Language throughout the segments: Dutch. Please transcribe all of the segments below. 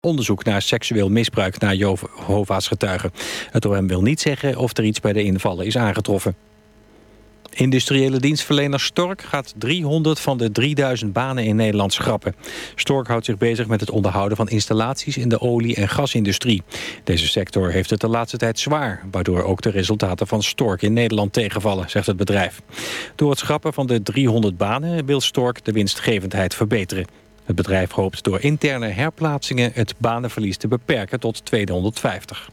onderzoek naar seksueel misbruik naar Jehovah's getuigen. Het OM wil niet zeggen of er iets bij de invallen is aangetroffen. Industriële dienstverlener Stork gaat 300 van de 3000 banen in Nederland schrappen. Stork houdt zich bezig met het onderhouden van installaties in de olie- en gasindustrie. Deze sector heeft het de laatste tijd zwaar, waardoor ook de resultaten van Stork in Nederland tegenvallen, zegt het bedrijf. Door het schrappen van de 300 banen wil Stork de winstgevendheid verbeteren. Het bedrijf hoopt door interne herplaatsingen het banenverlies te beperken tot 250.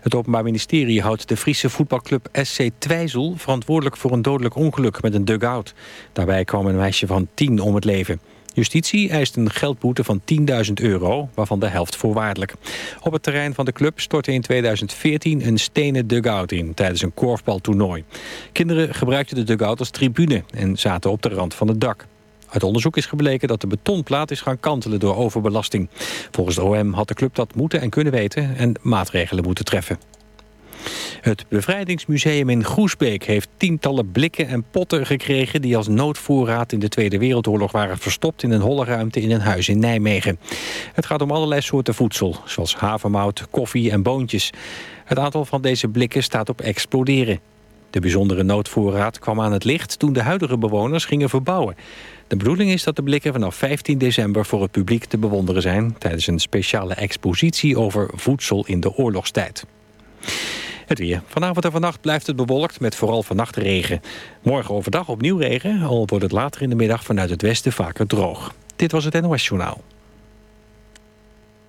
Het Openbaar Ministerie houdt de Friese voetbalclub SC Twijzel... verantwoordelijk voor een dodelijk ongeluk met een dugout. Daarbij kwam een meisje van 10 om het leven. Justitie eist een geldboete van 10.000 euro, waarvan de helft voorwaardelijk. Op het terrein van de club stortte in 2014 een stenen dugout in... tijdens een korfbaltoernooi. Kinderen gebruikten de dugout als tribune en zaten op de rand van het dak. Uit onderzoek is gebleken dat de betonplaat is gaan kantelen door overbelasting. Volgens de OM had de club dat moeten en kunnen weten en maatregelen moeten treffen. Het Bevrijdingsmuseum in Groesbeek heeft tientallen blikken en potten gekregen... die als noodvoorraad in de Tweede Wereldoorlog waren verstopt... in een holle ruimte in een huis in Nijmegen. Het gaat om allerlei soorten voedsel, zoals havermout, koffie en boontjes. Het aantal van deze blikken staat op exploderen. De bijzondere noodvoorraad kwam aan het licht toen de huidige bewoners gingen verbouwen. De bedoeling is dat de blikken vanaf 15 december voor het publiek te bewonderen zijn... tijdens een speciale expositie over voedsel in de oorlogstijd. Het weer. Vanavond en vannacht blijft het bewolkt met vooral vannacht regen. Morgen overdag opnieuw regen, al wordt het later in de middag vanuit het westen vaker droog. Dit was het NOS Journaal.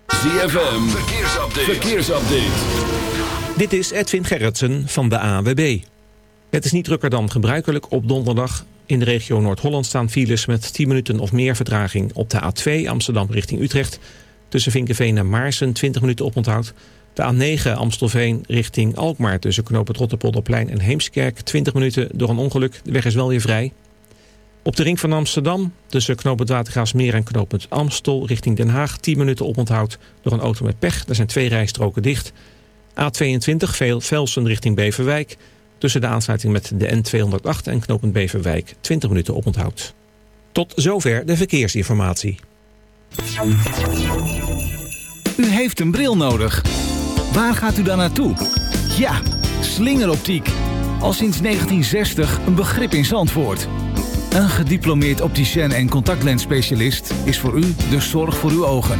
ZFM, verkeersupdate. verkeersupdate. Dit is Edwin Gerritsen van de AWB. Het is niet drukker dan gebruikelijk op donderdag. In de regio Noord-Holland staan files met 10 minuten of meer vertraging. Op de A2 Amsterdam richting Utrecht. Tussen Vinkenveen en Maarsen 20 minuten oponthoud. De A9 Amstelveen richting Alkmaar tussen knooppunt Rotterpolderplein en Heemskerk. 20 minuten door een ongeluk. De weg is wel weer vrij. Op de ring van Amsterdam tussen knooppunt Watergraafsmeer en knooppunt Amstel richting Den Haag. 10 minuten oponthoud door een auto met pech. Er zijn twee rijstroken dicht. A22 Velsen richting Beverwijk. Tussen de aansluiting met de N208 en knooppunt Beverwijk 20 minuten oponthoud. Tot zover de verkeersinformatie. U heeft een bril nodig. Waar gaat u dan naartoe? Ja, slingeroptiek. Al sinds 1960 een begrip in Zandvoort. Een gediplomeerd opticien en contactlensspecialist is voor u de zorg voor uw ogen.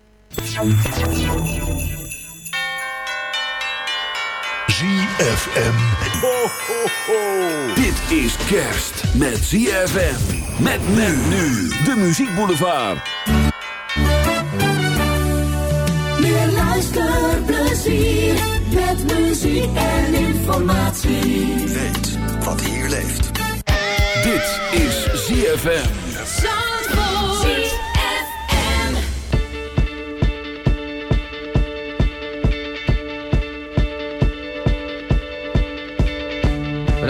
ZFM. Ho, ho, ho. Dit is kerst met ZFM. Met men nu. De Muziekboulevard. Meer luisterplezier. Met muziek en informatie. Weet wat hier leeft. Dit is ZFM.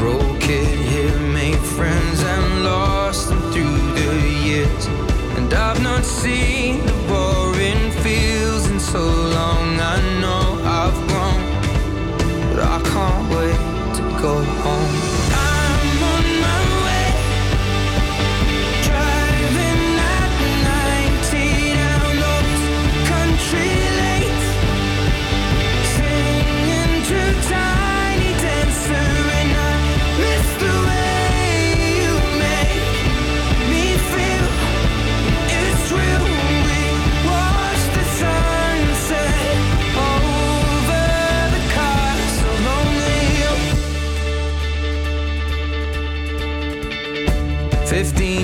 broke it here, made friends and lost them through the years. And I've not seen the boring fields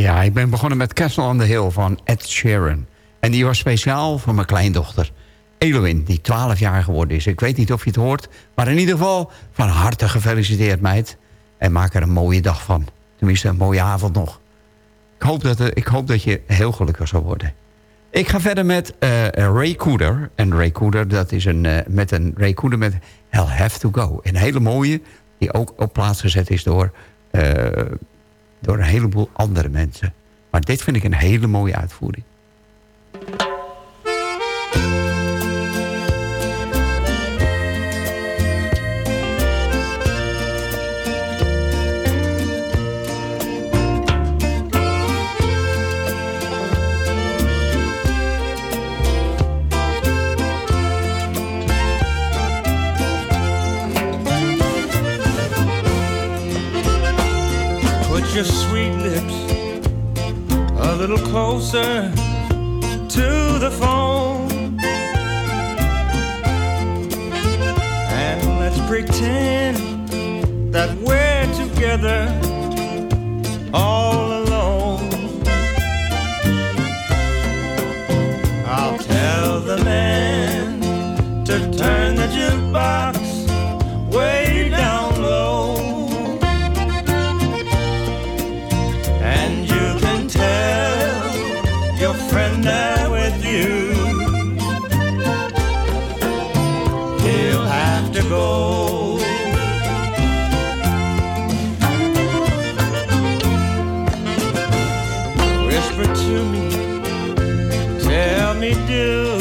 Ja, ik ben begonnen met Castle on the Hill van Ed Sheeran. En die was speciaal voor mijn kleindochter. Eloin, die 12 jaar geworden is. Ik weet niet of je het hoort. Maar in ieder geval, van harte gefeliciteerd meid. En maak er een mooie dag van. Tenminste, een mooie avond nog. Ik hoop dat, eh, ik hoop dat je heel gelukkig zal worden. Ik ga verder met eh, Ray Cooder. En Ray Cooder, dat is een, eh, met een Ray Cooder met Hell Have To Go. Een hele mooie, die ook op plaats gezet is door door een heleboel andere mensen. Maar dit vind ik een hele mooie uitvoering. little closer to the phone. And let's pretend that we're together all alone. I'll tell the man to turn the jukebox to me. Tell me, do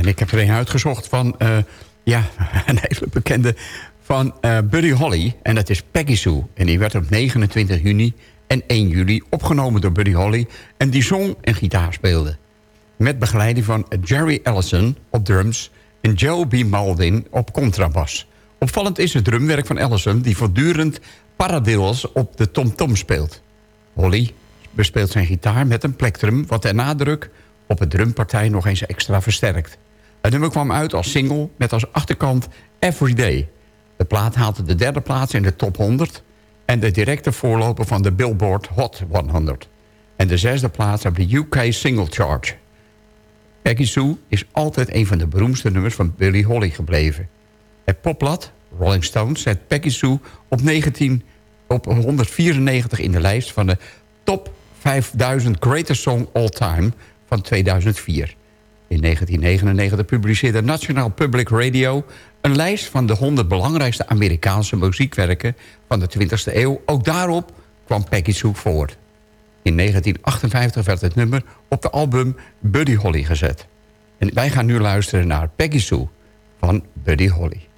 en ik heb er een uitgezocht van... Uh, ja, een hele bekende van uh, Buddy Holly. En dat is Peggy Sue. En die werd op 29 juni en 1 juli opgenomen door Buddy Holly. En die zong en gitaar speelde. Met begeleiding van Jerry Ellison op drums... en Joe B. Maldin op contrabas. Opvallend is het drumwerk van Ellison... die voortdurend paradiddles op de tom-tom speelt. Holly bespeelt zijn gitaar met een plektrum... wat de nadruk op het drumpartij nog eens extra versterkt. Het nummer kwam uit als single met als achterkant Everyday. De plaat haalde de derde plaats in de top 100... en de directe voorloper van de Billboard Hot 100. En de zesde plaats op de UK Single Chart. Peggy Sue is altijd een van de beroemdste nummers van Billy Holly gebleven. Het popblad Rolling Stone zet Peggy Sue op, 19, op 194 in de lijst van de top 5000 Greatest Song All Time van 2004. In 1999 publiceerde National Public Radio een lijst van de 100 belangrijkste Amerikaanse muziekwerken van de 20e eeuw. Ook daarop kwam Peggy Sue voor. In 1958 werd het nummer op de album Buddy Holly gezet. En wij gaan nu luisteren naar Peggy Sue van Buddy Holly.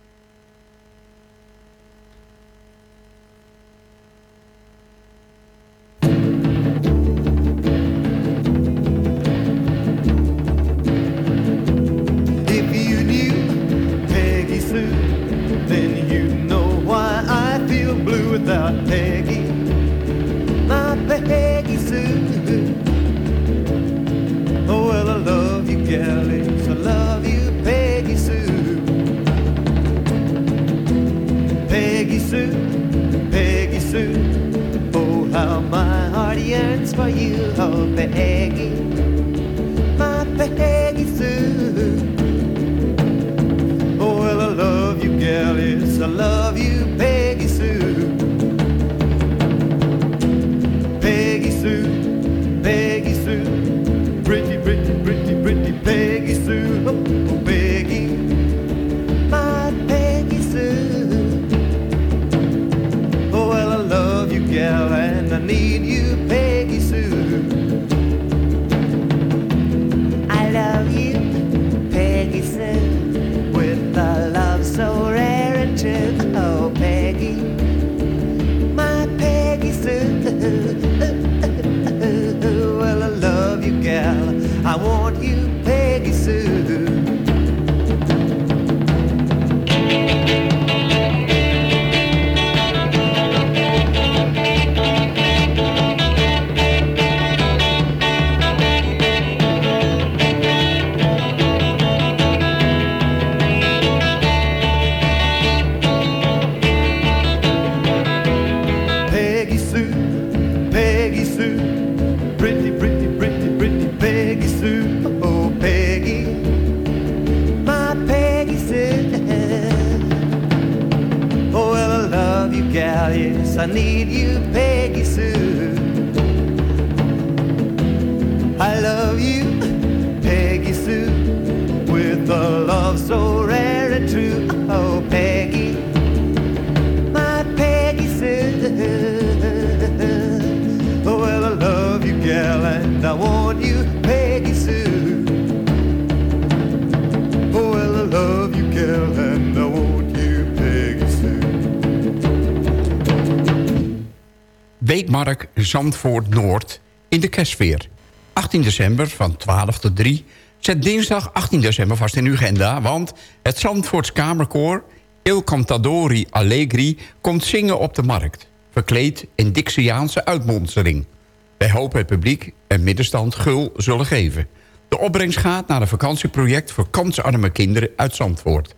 And I want you, Peggy Sue. Oh, well, I love you, gal, and I want you, Peggy Sue. Weekmark Zandvoort Noord in de kerstfeer. 18 december van 12 tot 3. Zet dinsdag 18 december vast in uw agenda... want het Zandvoorts Kamerkoor Il Cantadori Allegri... komt zingen op de markt. Verkleed in Dixiaanse uitmonstering. Wij hopen het publiek en middenstand gul zullen geven. De opbrengst gaat naar een vakantieproject... voor kansarme kinderen uit Zandvoort.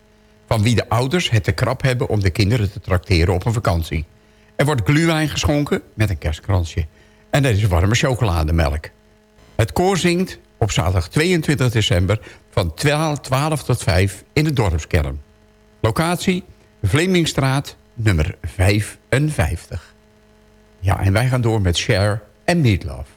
Van wie de ouders het te krap hebben om de kinderen te trakteren op een vakantie. Er wordt gluwijn geschonken met een kerstkransje. En er is warme chocolademelk. Het koor zingt op zaterdag 22 december van 12, 12 tot 5 in de dorpskern. Locatie Vlemingstraat nummer 55. Ja, en wij gaan door met Share en Meatloaf.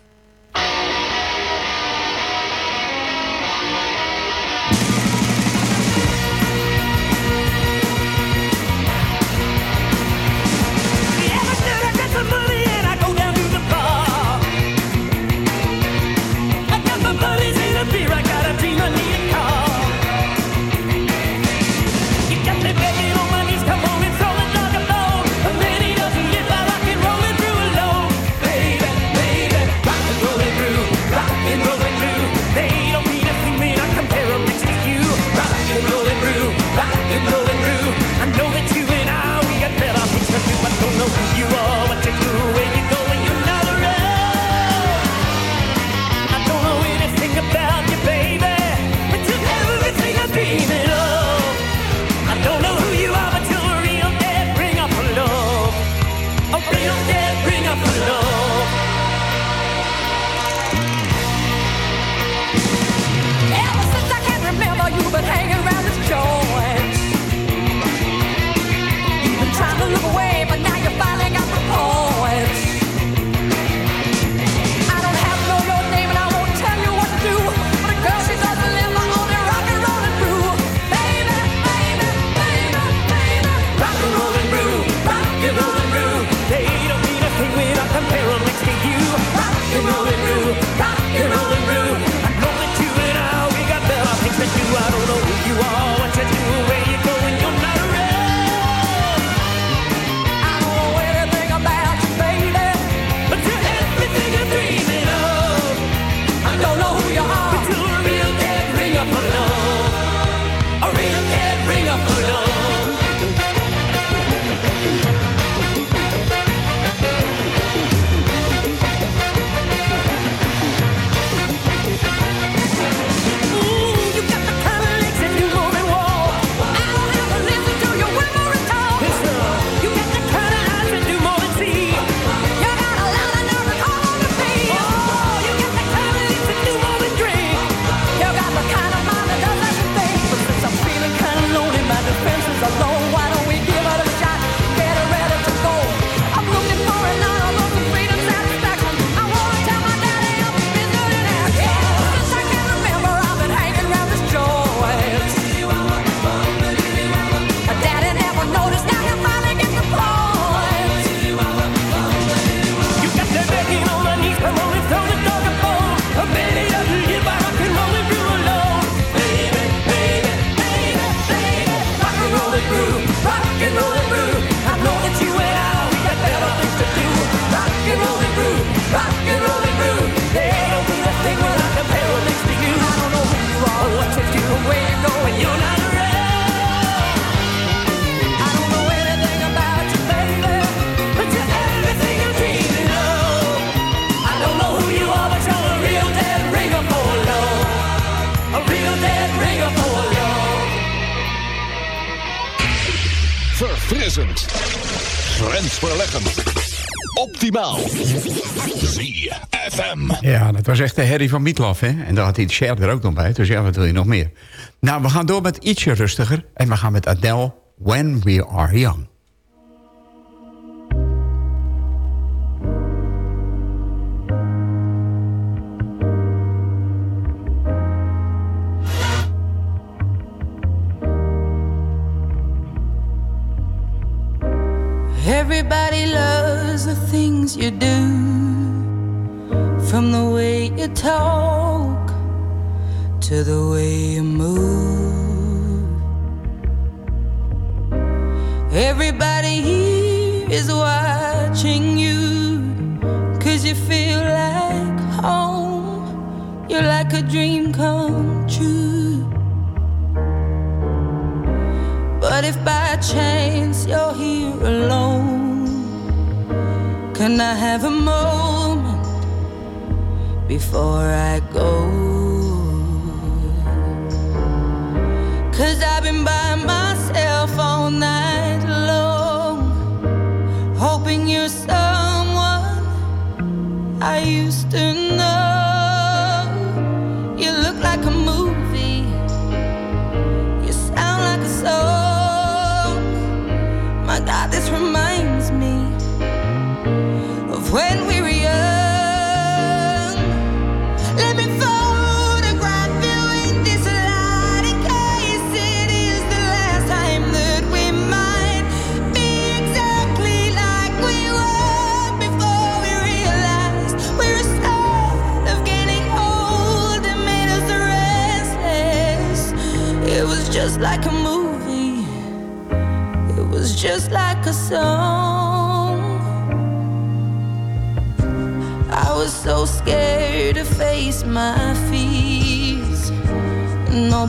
Het was echt de Harry van Mietlof, hè? En daar had hij de share er ook nog bij. Dus ja, wat wil je nog meer? Nou, we gaan door met ietsje rustiger. En we gaan met Adele, When We Are Young.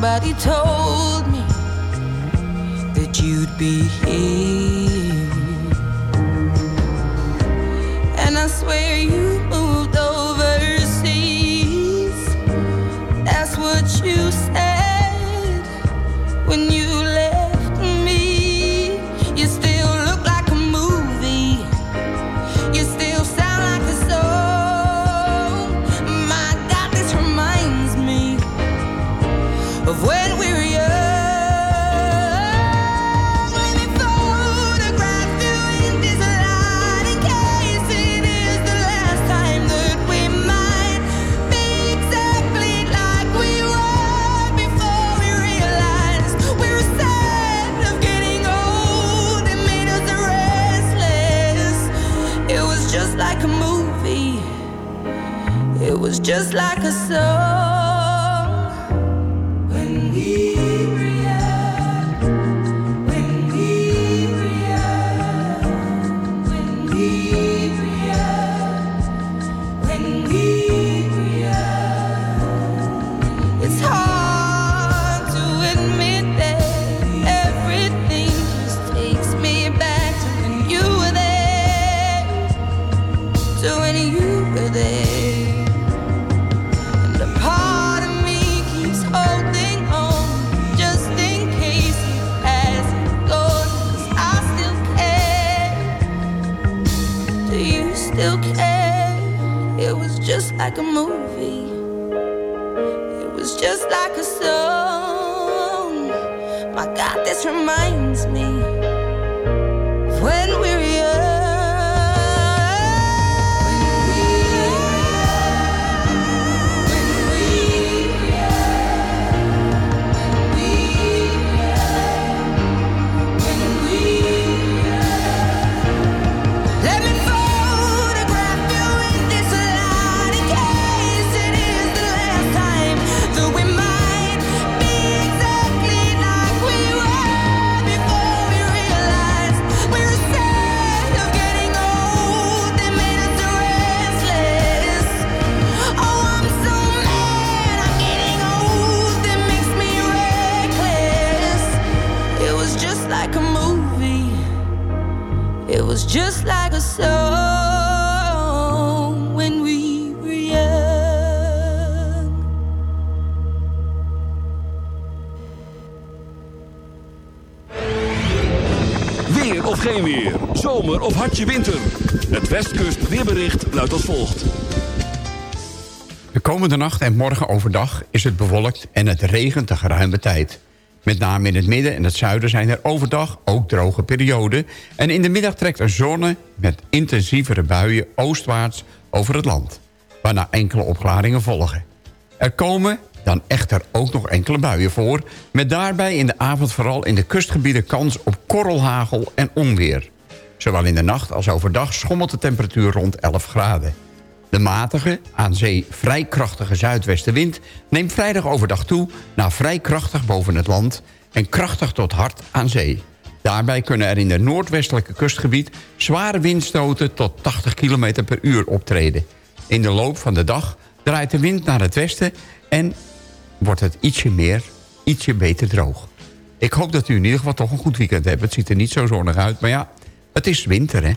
Somebody told me that you'd be here. It was just like a song. When we mind geen weer. Zomer of hartje winter. Het Westkust weerbericht luidt als volgt. De komende nacht en morgen overdag is het bewolkt en het regent de geruime tijd. Met name in het midden en het zuiden zijn er overdag ook droge perioden... en in de middag trekt er zonne met intensievere buien oostwaarts over het land... waarna enkele opklaringen volgen. Er komen dan echter ook nog enkele buien voor... met daarbij in de avond vooral in de kustgebieden kans op korrelhagel en onweer. Zowel in de nacht als overdag schommelt de temperatuur rond 11 graden. De matige, aan zee vrij krachtige zuidwestenwind... neemt vrijdag overdag toe naar vrij krachtig boven het land... en krachtig tot hard aan zee. Daarbij kunnen er in het noordwestelijke kustgebied... zware windstoten tot 80 km per uur optreden. In de loop van de dag draait de wind naar het westen... en wordt het ietsje meer, ietsje beter droog. Ik hoop dat u in ieder geval toch een goed weekend hebt. Het ziet er niet zo zonnig uit, maar ja, het is winter, hè?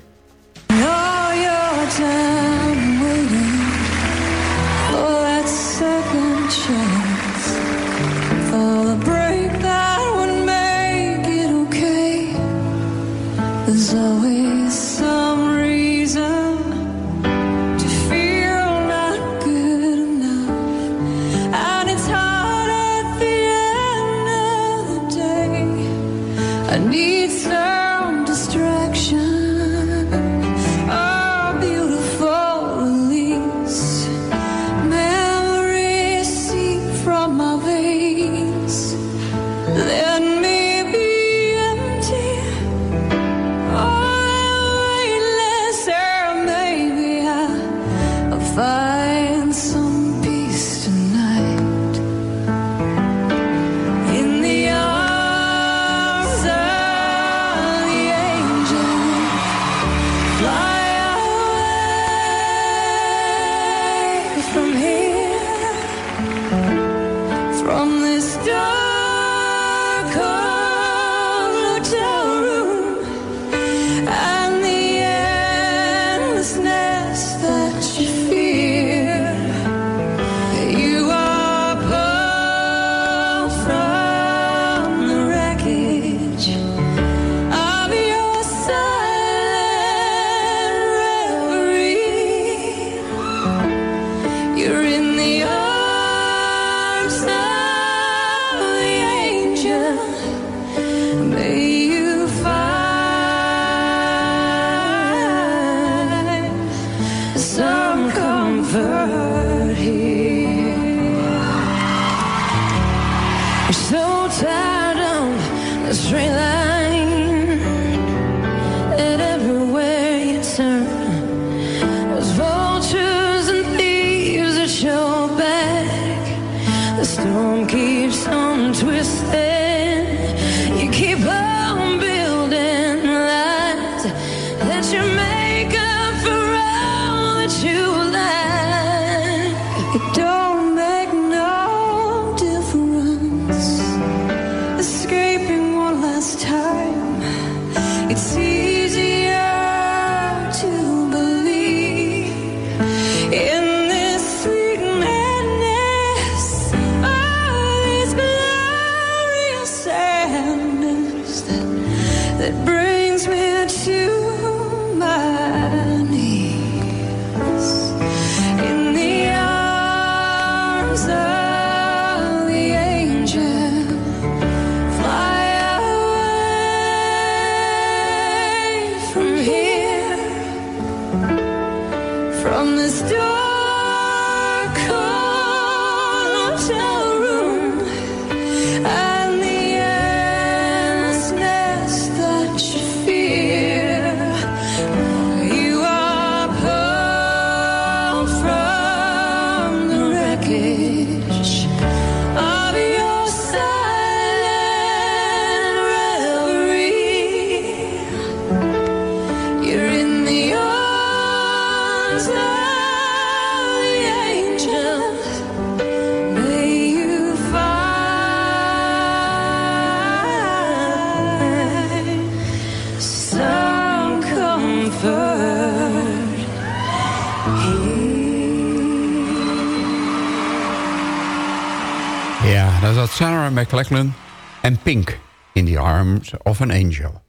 En Pink in the Arms of an Angel.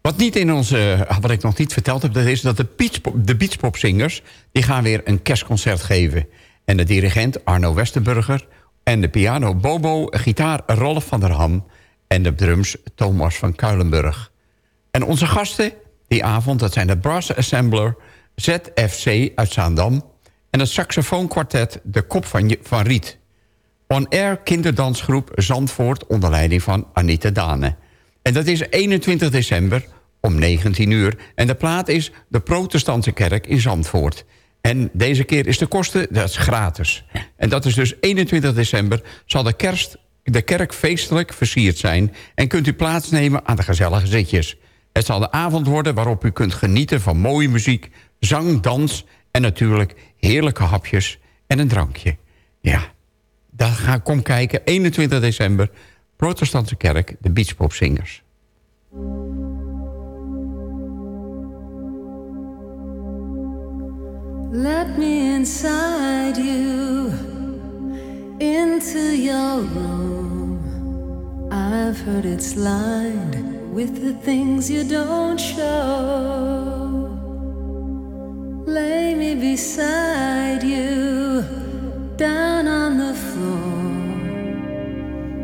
Wat, niet in onze, wat ik nog niet verteld heb, dat is dat de, Beachpop, de Beachpopzingers... die gaan weer een kerstconcert geven. En de dirigent Arno Westerburger... en de piano Bobo, gitaar Rolf van der Ham... en de drums Thomas van Kuilenburg. En onze gasten die avond, dat zijn de Brass Assembler... ZFC uit Zaandam... en het saxofoonkwartet De Kop van, van Riet. On-air kinderdansgroep Zandvoort onder leiding van Anita Dane. En dat is 21 december om 19 uur. En de plaat is de protestantse kerk in Zandvoort. En deze keer is de kosten, dat is gratis. En dat is dus 21 december zal de, kerst, de kerk feestelijk versierd zijn... en kunt u plaatsnemen aan de gezellige zitjes. Het zal de avond worden waarop u kunt genieten van mooie muziek... zang, dans en natuurlijk heerlijke hapjes en een drankje. Ja, daar ga, kom kijken. 21 december, Protestantse Kerk, de Beachpopzingers. Let me inside you, into your room. I've heard it's lined with the things you don't show. Lay me beside you, down on the floor.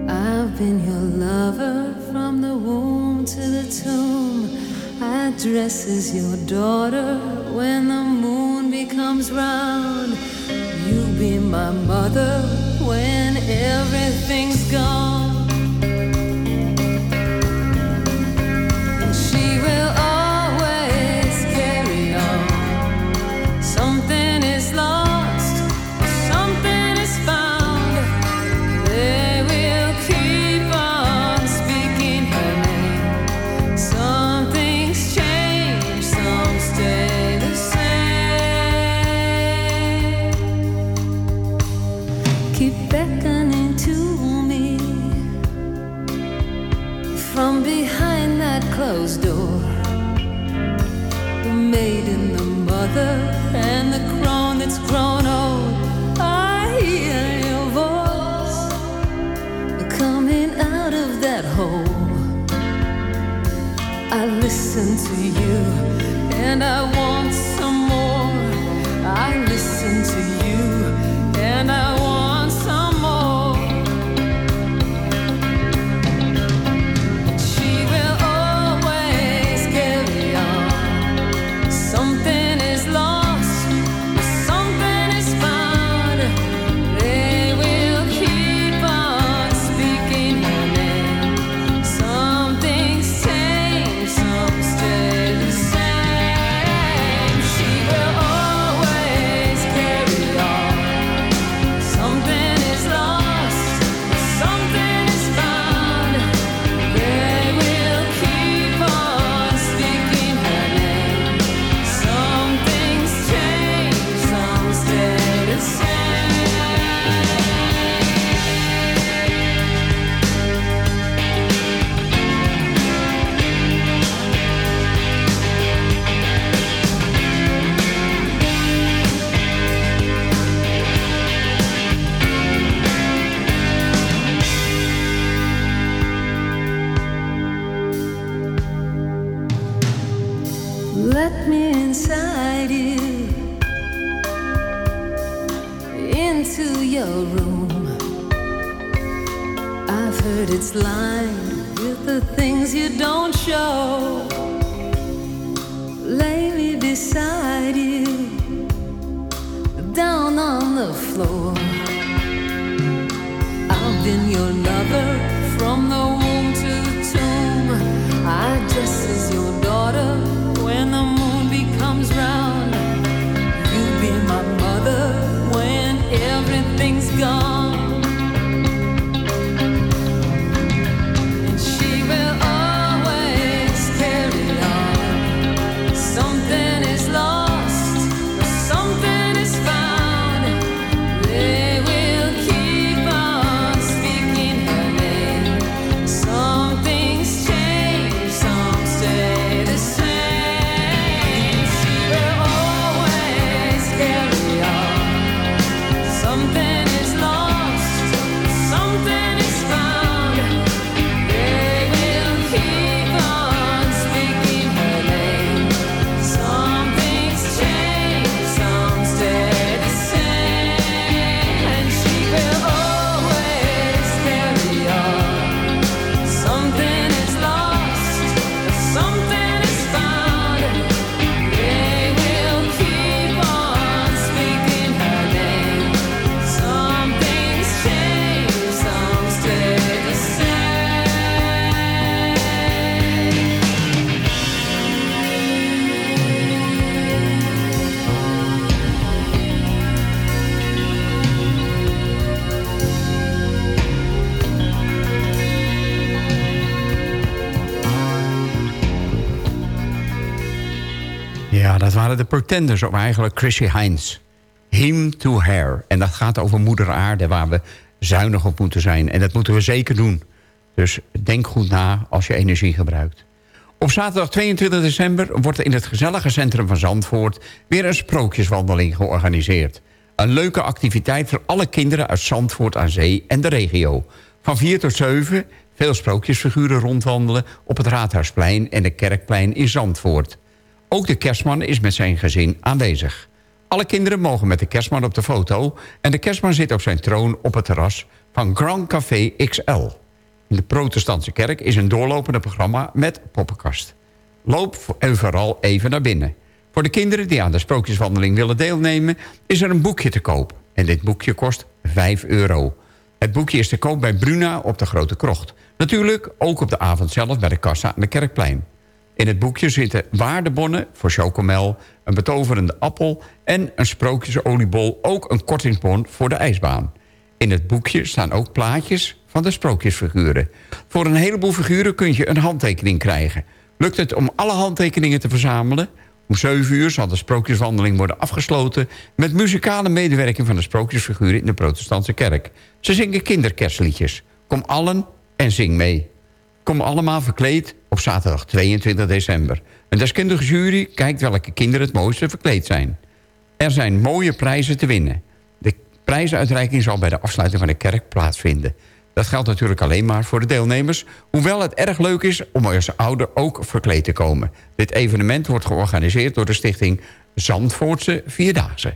I've been your lover from the womb to the tomb. I dress as your daughter when the moon becomes round. You be my mother when everything's gone. De Pretenders, of eigenlijk Chrissy Hines. Him to Hair. En dat gaat over moeder aarde, waar we zuinig op moeten zijn. En dat moeten we zeker doen. Dus denk goed na als je energie gebruikt. Op zaterdag 22 december wordt in het gezellige centrum van Zandvoort... weer een sprookjeswandeling georganiseerd. Een leuke activiteit voor alle kinderen uit Zandvoort aan Zee en de regio. Van 4 tot 7 veel sprookjesfiguren rondwandelen... op het Raadhuisplein en de Kerkplein in Zandvoort. Ook de kerstman is met zijn gezin aanwezig. Alle kinderen mogen met de kerstman op de foto... en de kerstman zit op zijn troon op het terras van Grand Café XL. In de protestantse kerk is een doorlopende programma met poppenkast. Loop en vooral even naar binnen. Voor de kinderen die aan de sprookjeswandeling willen deelnemen... is er een boekje te koop. En dit boekje kost 5 euro. Het boekje is te koop bij Bruna op de Grote Krocht. Natuurlijk ook op de avond zelf bij de kassa aan de Kerkplein. In het boekje zitten waardebonnen voor chocomel, een betoverende appel... en een sprookjesoliebol, ook een kortingsbon voor de ijsbaan. In het boekje staan ook plaatjes van de sprookjesfiguren. Voor een heleboel figuren kun je een handtekening krijgen. Lukt het om alle handtekeningen te verzamelen? Om 7 uur zal de sprookjeswandeling worden afgesloten... met muzikale medewerking van de sprookjesfiguren in de protestantse kerk. Ze zingen kinderkerstliedjes. Kom allen en zing mee. Kom allemaal verkleed op zaterdag 22 december. Een deskundige jury kijkt welke kinderen het mooiste verkleed zijn. Er zijn mooie prijzen te winnen. De prijsuitreiking zal bij de afsluiting van de kerk plaatsvinden. Dat geldt natuurlijk alleen maar voor de deelnemers... hoewel het erg leuk is om als ouder ook verkleed te komen. Dit evenement wordt georganiseerd door de stichting Zandvoortse Vierdaagse.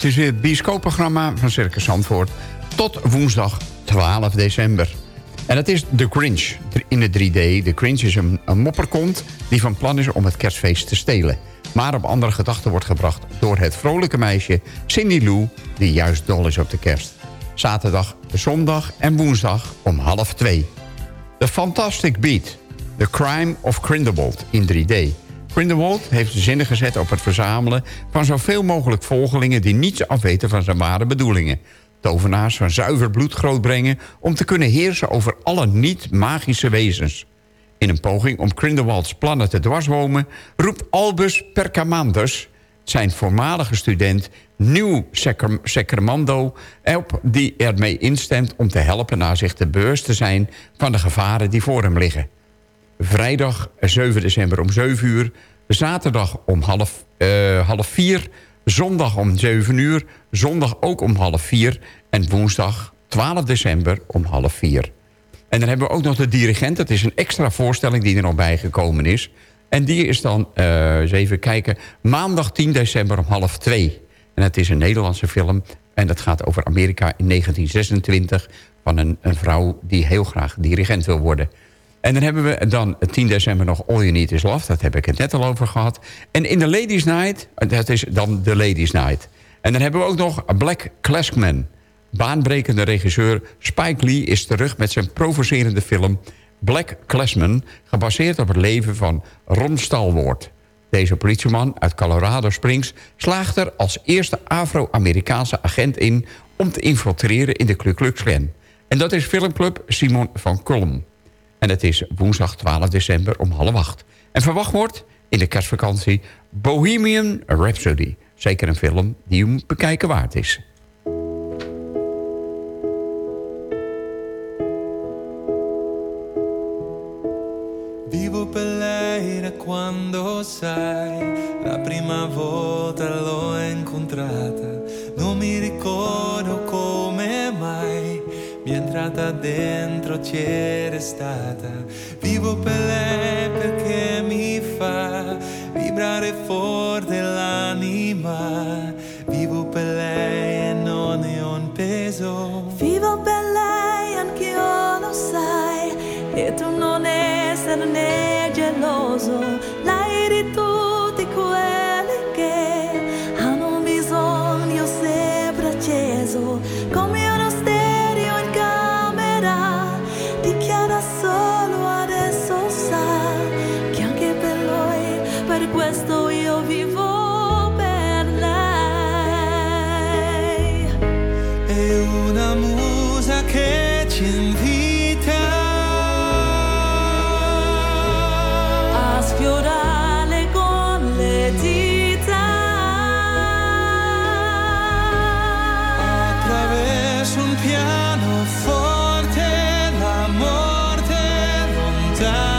Het is weer het bioscoopprogramma van Circus Zandvoort. Tot woensdag 12 december. En dat is The Grinch in de 3D. The Grinch is een, een mopperkont die van plan is om het kerstfeest te stelen. Maar op andere gedachten wordt gebracht door het vrolijke meisje Cindy Lou... die juist dol is op de kerst. Zaterdag, zondag en woensdag om half twee. The Fantastic Beat. The Crime of Grindelwald in 3D. Grindelwald heeft zinnen gezet op het verzamelen... van zoveel mogelijk volgelingen die niets afweten van zijn ware bedoelingen. Tovenaars van zuiver bloed grootbrengen... om te kunnen heersen over alle niet-magische wezens. In een poging om Grindelwalds plannen te dwarsbomen... roept Albus Perkamandus, zijn voormalige student... Nieuw Sacram- Sacramento op die ermee instemt om te helpen... naar zich te bewust te zijn van de gevaren die voor hem liggen. Vrijdag 7 december om 7 uur. Zaterdag om half, eh, half 4. Zondag om 7 uur. Zondag ook om half 4. En woensdag 12 december om half 4. En dan hebben we ook nog de dirigent. Dat is een extra voorstelling die er nog bijgekomen is. En die is dan, eh, eens even kijken, maandag 10 december om half 2. En het is een Nederlandse film. En dat gaat over Amerika in 1926... van een, een vrouw die heel graag dirigent wil worden. En dan hebben we dan 10 december nog All You Need Is Love. Dat heb ik het net al over gehad. En in de Ladies Night, dat is dan de Ladies Night. En dan hebben we ook nog Black Claskman. Baanbrekende regisseur Spike Lee is terug met zijn provocerende film... Black Classman, gebaseerd op het leven van Ron Stalwoord. Deze politieman uit Colorado Springs slaagt er als eerste Afro-Amerikaanse agent in... om te infiltreren in de Ku Klux Klan. En dat is filmclub Simon van Kulm. En het is woensdag 12 december om half acht. En verwacht wordt in de kerstvakantie Bohemian Rhapsody. Zeker een film die u bekijken waard is. Vivo per lei da quando sai, la prima volta l'ho incontrata, entrata dentro, c'era stata. Vivo per lei perché mi fa vibrare forte l'anima, vivo per lei e non è un peso. Vivo per lei, anch'io lo sai, e tu non essere time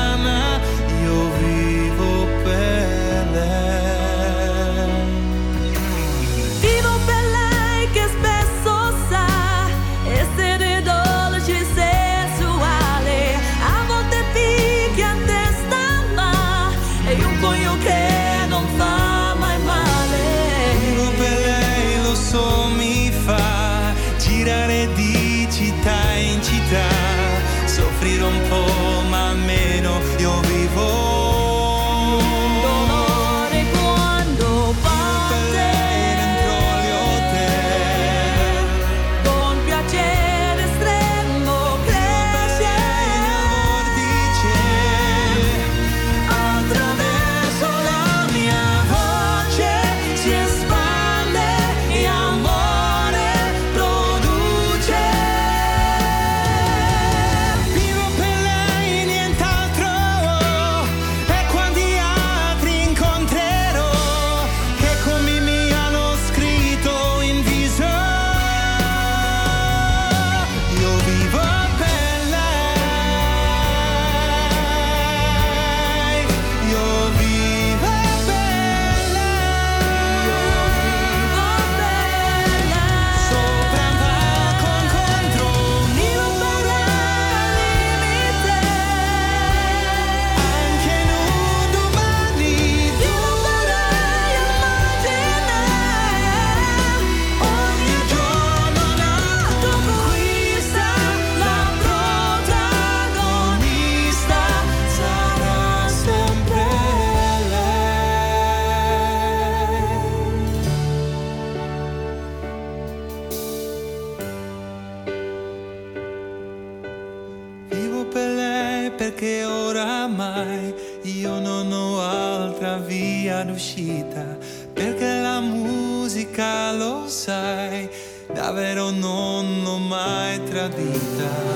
perché oramai io non ho altra via d'uscita, perché la musica lo sai, davvero non l'ho mai tradita.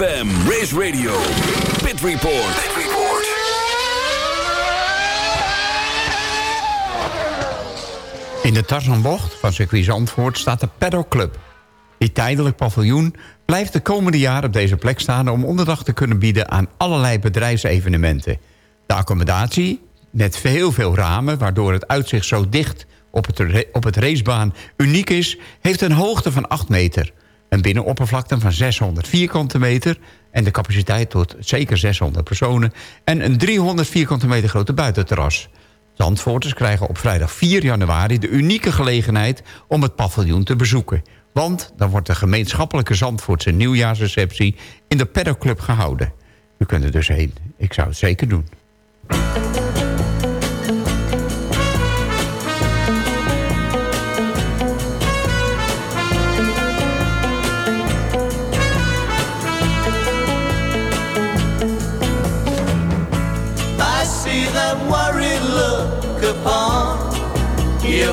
FM, Race Radio, Pit Report. Report. In de Tarzanbocht van circuit Zandvoort staat de Paddock Club. Die tijdelijk paviljoen blijft de komende jaren op deze plek staan... om onderdag te kunnen bieden aan allerlei bedrijfsevenementen. De accommodatie, met heel veel ramen... waardoor het uitzicht zo dicht op het, op het racebaan uniek is... heeft een hoogte van 8 meter. Een binnenoppervlakte van 600 vierkante meter... en de capaciteit tot zeker 600 personen... en een 300 vierkante meter grote buitenterras. Zandvoorters krijgen op vrijdag 4 januari de unieke gelegenheid om het paviljoen te bezoeken. Want dan wordt de gemeenschappelijke Zandvoortse nieuwjaarsreceptie in de Paddock Club gehouden. U kunt er dus heen. Ik zou het zeker doen.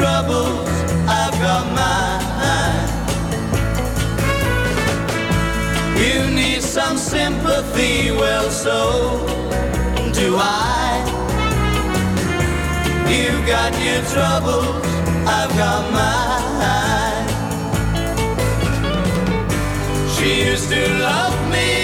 troubles, I've got mine. You need some sympathy, well, so do I. You've got your troubles, I've got mine. She used to love me,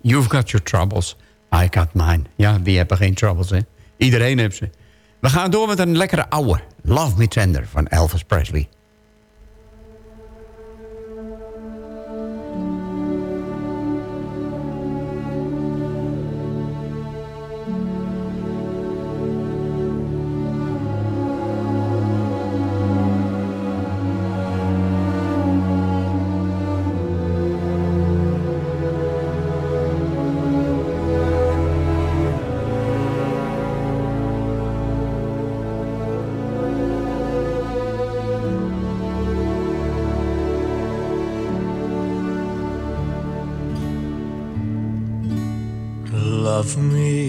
You've got your troubles. I got mine. Ja, wie hebben geen troubles, hè? Iedereen heeft ze. We gaan door met een lekkere ouwe. Love Me Tender van Elvis Presley. Love me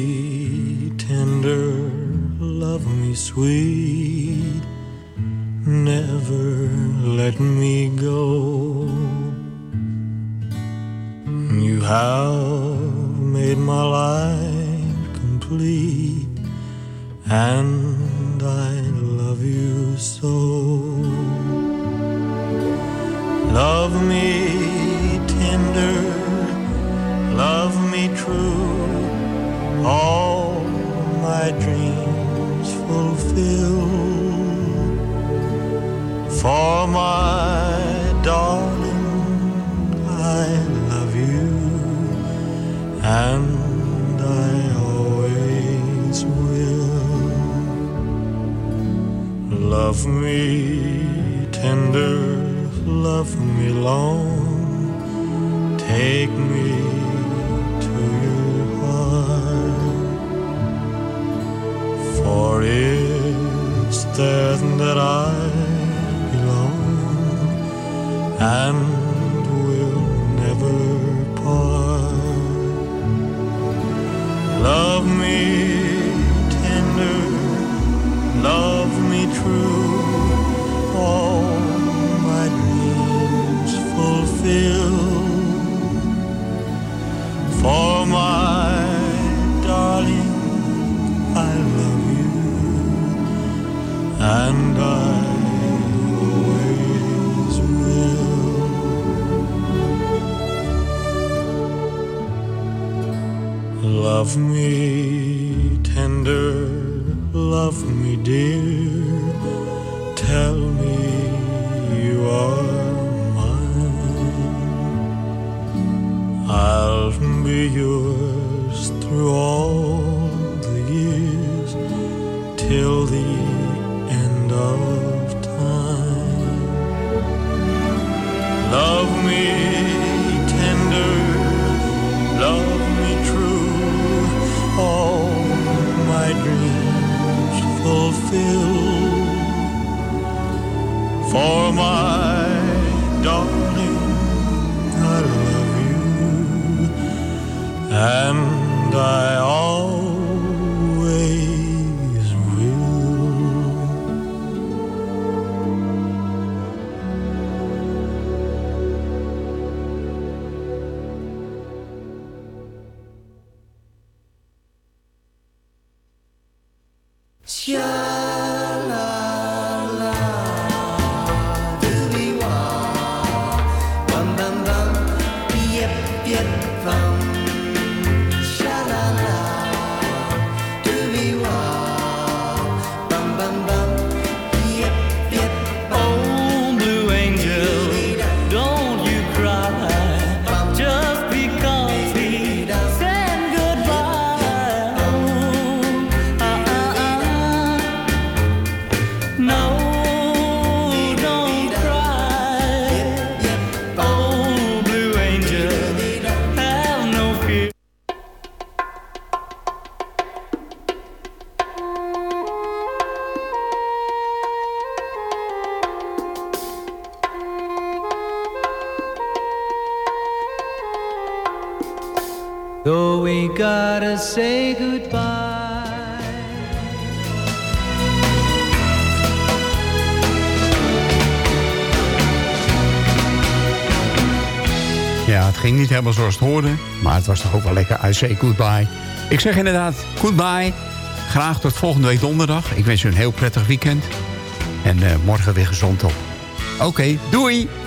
true, all my dreams fulfill. For my darling, I love you, and I always will. Love me tender, love me dear, Oh. Ging niet helemaal zoals het hoorde. Maar het was toch ook wel lekker. I say goodbye. Ik zeg inderdaad goodbye. Graag tot volgende week donderdag. Ik wens u een heel prettig weekend. En eh, morgen weer gezond op. Oké, doei!